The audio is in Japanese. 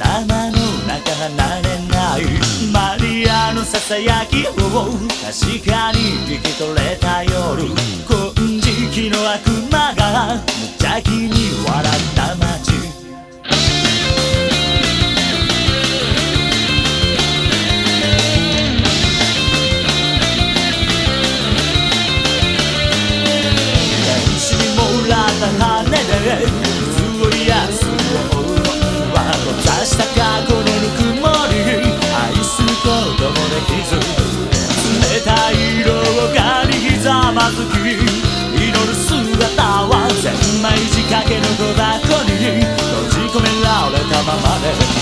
頭の中離れない。マリアのささやきを確かに聞き取れた夜。金色の悪魔が無邪気に money.